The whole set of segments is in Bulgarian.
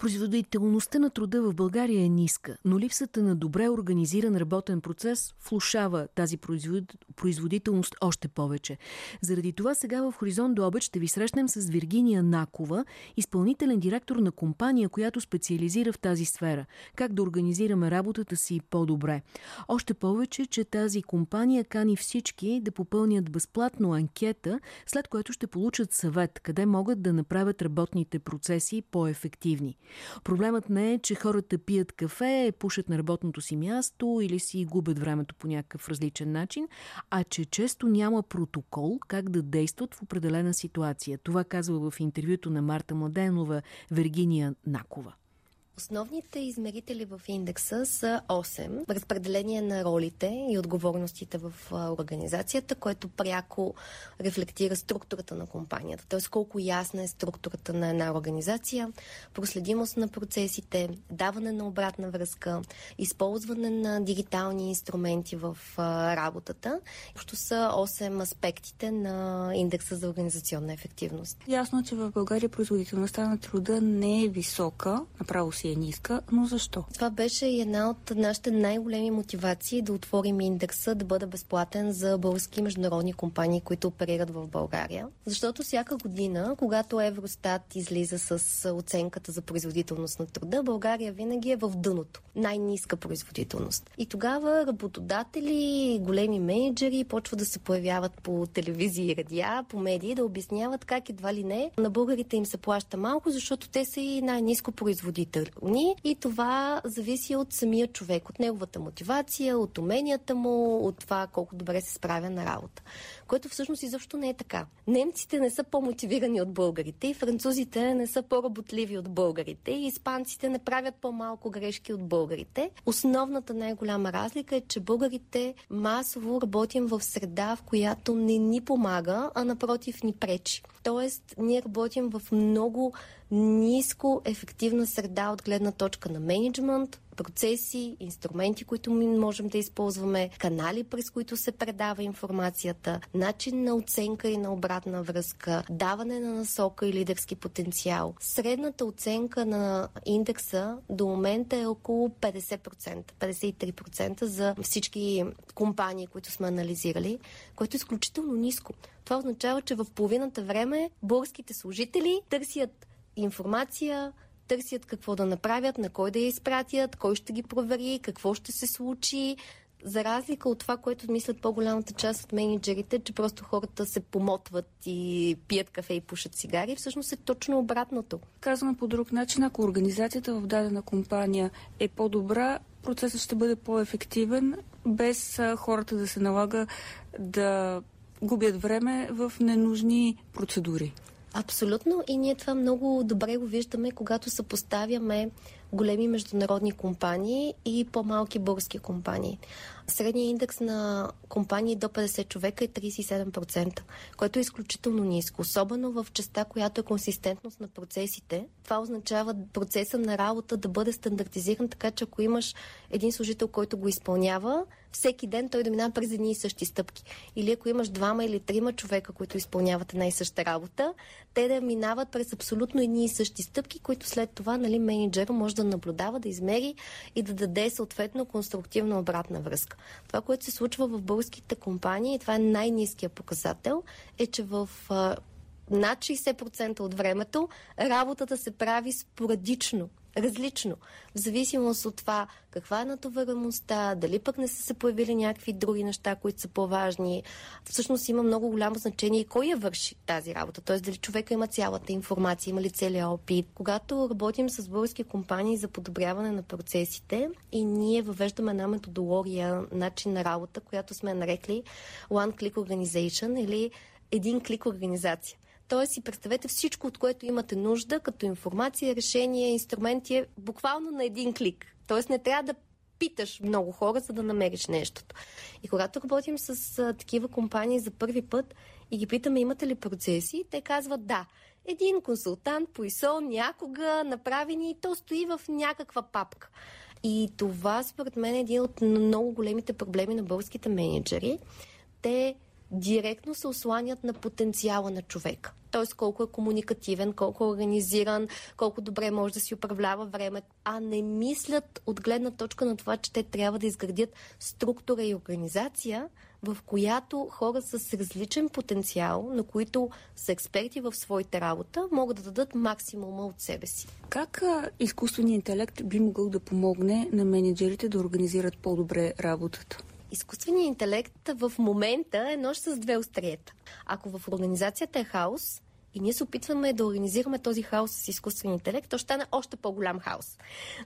Производителността на труда в България е ниска, но липсата на добре организиран работен процес влушава тази производителност още повече. Заради това сега в Хоризонт до обед ще ви срещнем с Виргиния Накова, изпълнителен директор на компания, която специализира в тази сфера. Как да организираме работата си по-добре. Още повече, че тази компания кани всички да попълнят безплатно анкета, след което ще получат съвет, къде могат да направят работните процеси по-ефективни. Проблемът не е, че хората пият кафе, пушат на работното си място или си губят времето по някакъв различен начин, а че често няма протокол как да действат в определена ситуация. Това казва в интервюто на Марта Младенова Вергиния Накова. Основните измерители в индекса са 8. Разпределение на ролите и отговорностите в организацията, което пряко рефлектира структурата на компанията. Т.е. колко ясна е структурата на една организация, проследимост на процесите, даване на обратна връзка, използване на дигитални инструменти в работата. Общо са 8 аспектите на индекса за организационна ефективност. Ясно, че в България производителността на труда не е висока, направо си е ниска, но защо? Това беше и една от нашите най-големи мотивации да отворим индекса, да бъде безплатен за български международни компании, които оперират в България. Защото всяка година, когато Евростат излиза с оценката за производителност на труда, България винаги е в дъното. Най-ниска производителност. И тогава работодатели, големи менеджери почват да се появяват по телевизии и радиа, по медии, да обясняват как едва ли не на българите им се плаща малко, защото те са и най-низко производители ни и това зависи от самия човек, от неговата мотивация, от уменията му, от това колко добре се справя на работа. Което всъщност изобщо не е така. Немците не са по-мотивирани от българите и французите не са по-работливи от българите и испанците не правят по-малко грешки от българите. Основната най-голяма разлика е, че българите масово работим в среда, в която не ни помага, а напротив ни пречи. Тоест, ние работим в много ниско ефективна среда от гледна точка на менеджмент, процеси, инструменти, които можем да използваме, канали, през които се предава информацията, начин на оценка и на обратна връзка, даване на насока и лидерски потенциал. Средната оценка на индекса до момента е около 50%, 53% за всички компании, които сме анализирали, което е изключително ниско. Това означава, че в половината време българските служители търсят информация, търсят какво да направят, на кой да я изпратят, кой ще ги провери, какво ще се случи. За разлика от това, което мислят по-голямата част от менеджерите, че просто хората се помотват и пият кафе и пушат цигари, всъщност е точно обратното. Казваме по друг начин, ако организацията в дадена компания е по-добра, процесът ще бъде по-ефективен, без хората да се налага да губят време в ненужни процедури. Абсолютно. И ние това много добре го виждаме, когато съпоставяме големи международни компании и по-малки български компании. Средният индекс на компании до 50 човека е 37%, което е изключително ниско, особено в частта, която е консистентност на процесите. Това означава процеса на работа да бъде стандартизиран, така че ако имаш един служител, който го изпълнява, всеки ден той да минава през едни и същи стъпки. Или ако имаш двама или трима човека, които изпълняват една и съща работа, те да минават през абсолютно едни и същи стъпки, които след това нали, менеджера може да наблюдава, да измери и да даде съответно конструктивна обратна връзка. Това, което се случва в българските компании, и това е най-низкия показател, е, че в над 60% от времето работата се прави спорадично различно. В зависимост от това каква е натовареността, дали пък не са се появили някакви други неща, които са по-важни. Всъщност има много голямо значение и кой я върши тази работа. Т.е. дали човека има цялата информация, има ли целият опит. Когато работим с български компании за подобряване на процесите и ние въвеждаме една методология, начин на работа, която сме нарекли One Click Organization или един клик организация. Тоест си представете всичко, от което имате нужда, като информация, решение, инструменти, е буквално на един клик. Тоест не трябва да питаш много хора, за да намериш нещото. И когато работим с а, такива компании за първи път и ги питаме имате ли процеси, те казват да. Един консултант по ИСО някога направени и то стои в някаква папка. И това според мен е един от много големите проблеми на българските менеджери. Те директно се осланят на потенциала на човека. Т.е. колко е комуникативен, колко е организиран, колко добре може да си управлява време, а не мислят от гледна точка на това, че те трябва да изградят структура и организация, в която хора с различен потенциал, на които са експерти в своите работа, могат да дадат максимума от себе си. Как изкуственият интелект би могъл да помогне на менеджерите да организират по-добре работата? Изкуственият интелект в момента е нощ с две остриета. Ако в организацията е хаос, и ние се опитваме да организираме този хаос с изкуствения интелект, то ще стане още по-голям хаос.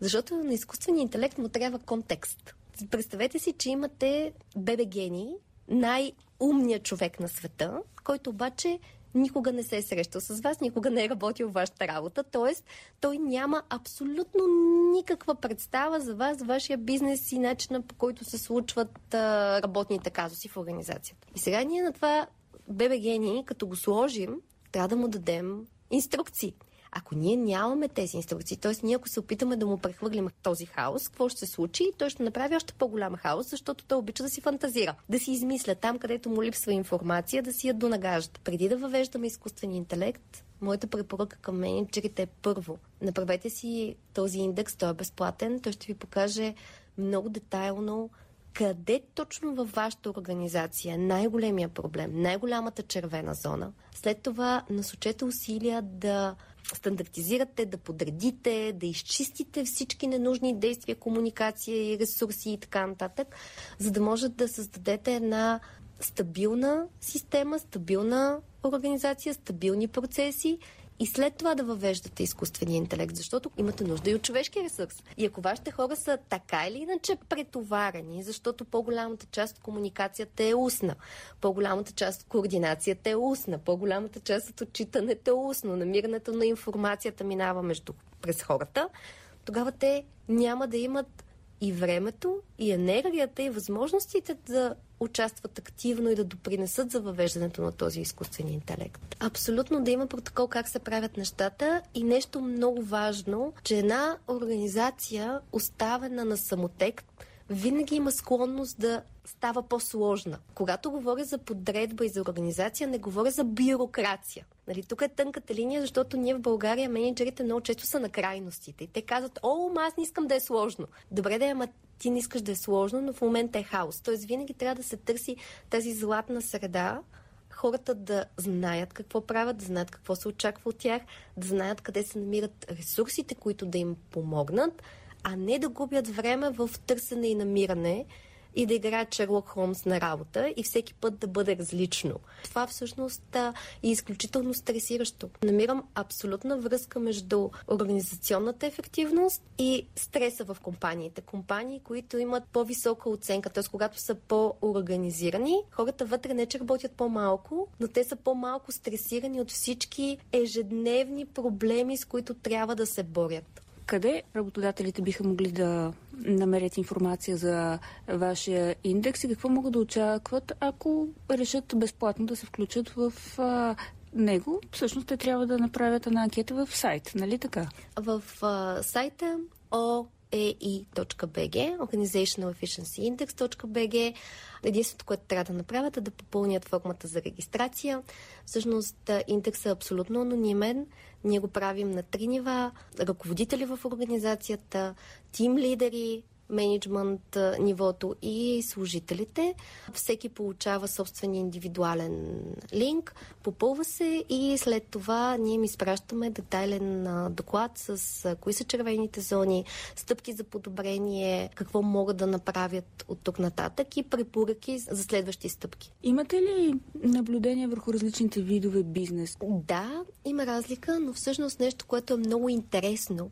Защото на изкуствения интелект му трябва контекст. Представете си, че имате бебе гений, най-умният човек на света, който обаче никога не се е срещал с вас, никога не е работил вашата работа, т.е. той няма абсолютно никаква представа за вас, вашия бизнес и начина по който се случват а, работните казуси в организацията. И сега ние на това бебе гений, като го сложим, трябва да му дадем инструкции. Ако ние нямаме тези инструкции, т.е. ние ако се опитаме да му прехвърлим този хаос, какво ще се случи? Той ще направи още по-голям хаос, защото той обича да си фантазира, да си измисля там, където му липсва информация, да си я донагажда. Преди да въвеждаме изкуствен интелект, моята препоръка към менеджерите е първо. Направете си този индекс, той е безплатен, той ще ви покаже много детайлно къде точно във вашата организация е най-големия проблем, най-голямата червена зона. След това насочете усилия да стандартизирате, да подредите, да изчистите всички ненужни действия, комуникация и ресурси и така нататък, за да може да създадете една стабилна система, стабилна организация, стабилни процеси и след това да въвеждате изкуствения интелект, защото имате нужда и от човешки ресурс. И ако вашите хора са така или иначе претоварени, защото по-голямата част от комуникацията е устна, по-голямата част от координацията е устна, по-голямата част от отчитането е устно, намирането на информацията минава между през хората, тогава те няма да имат и времето, и енергията, и възможностите да участват активно и да допринесат за въвеждането на този изкуствен интелект. Абсолютно да има протокол как се правят нещата и нещо много важно, че една организация, оставена на самотек, винаги има склонност да става по-сложна. Когато говоря за подредба и за организация, не говоря за бюрокрация. Нали, тук е тънката линия, защото ние в България менеджерите много често са на крайностите. И те казват, о, аз не искам да е сложно. Добре да е, ама ти не искаш да е сложно, но в момента е хаос. Тоест винаги трябва да се търси тази златна среда, хората да знаят какво правят, да знаят какво се очаква от тях, да знаят къде се намират ресурсите, които да им помогнат, а не да губят време в търсене и намиране и да играят Шерлок Холмс на работа и всеки път да бъде различно. Това всъщност е изключително стресиращо. Намирам абсолютна връзка между организационната ефективност и стреса в компаниите. Компании, които имат по-висока оценка, т.е. когато са по-организирани, хората вътре не че работят по-малко, но те са по-малко стресирани от всички ежедневни проблеми, с които трябва да се борят. Къде работодателите биха могли да намерят информация за вашия индекс и какво могат да очакват, ако решат безплатно да се включат в а, него? Всъщност те трябва да направят една анкета в сайт, нали така? В а, сайта oei.bg, Organizational Efficiency Index.bg. Единственото, което трябва да направят е да попълнят формата за регистрация. Всъщност индексът е абсолютно анонимен. Ние го правим на три нива. Ръководители в организацията, тим лидери, менеджмент нивото и служителите. Всеки получава собствен индивидуален линк, попълва се и след това ние им изпращаме детайлен доклад с кои са червените зони, стъпки за подобрение, какво могат да направят от тук нататък и препоръки за следващи стъпки. Имате ли наблюдение върху различните видове бизнес? Да, има разлика, но всъщност нещо, което е много интересно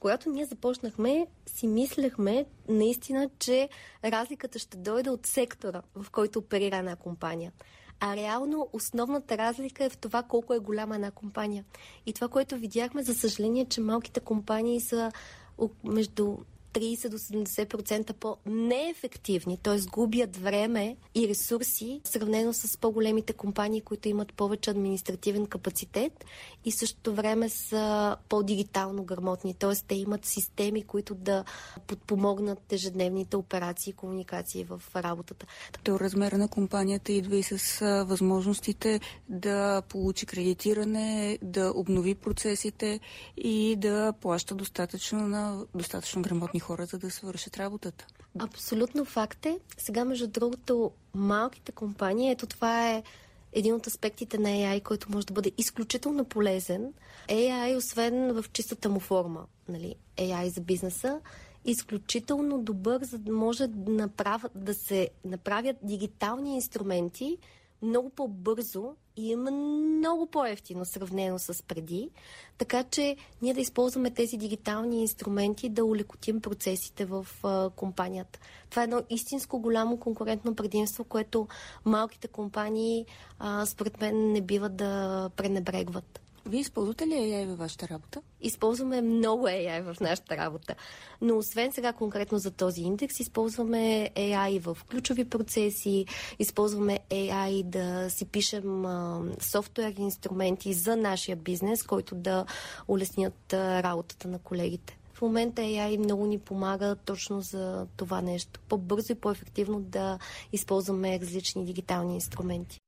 когато ние започнахме, си мислехме наистина, че разликата ще дойде от сектора, в който оперира една компания. А реално основната разлика е в това колко е голяма една компания. И това, което видяхме, за съжаление, че малките компании са между 30 до 70% по-неефективни, т.е. губят време и ресурси, сравнено с по-големите компании, които имат повече административен капацитет и същото време са по-дигитално грамотни, т.е. те имат системи, които да подпомогнат ежедневните операции и комуникации в работата. То размера на компанията идва и с възможностите да получи кредитиране, да обнови процесите и да плаща достатъчно на достатъчно грамотни хора, за да свършат работата. Абсолютно факт е. Сега, между другото, малките компании, ето това е един от аспектите на AI, който може да бъде изключително полезен. AI, освен в чистата му форма, нали, AI за бизнеса, изключително добър, за да може да, да се направят дигитални инструменти много по-бързо и е много по-ефтино сравнено с преди. Така че ние да използваме тези дигитални инструменти да улекотим процесите в а, компанията. Това е едно истинско голямо конкурентно предимство, което малките компании а, според мен не бива да пренебрегват. Вие използвате ли AI във вашата работа? Използваме много AI в нашата работа. Но освен сега конкретно за този индекс, използваме AI в ключови процеси, използваме AI да си пишем а, софтуерни инструменти за нашия бизнес, който да улеснят работата на колегите. В момента AI много ни помага точно за това нещо. По-бързо и по-ефективно да използваме различни дигитални инструменти.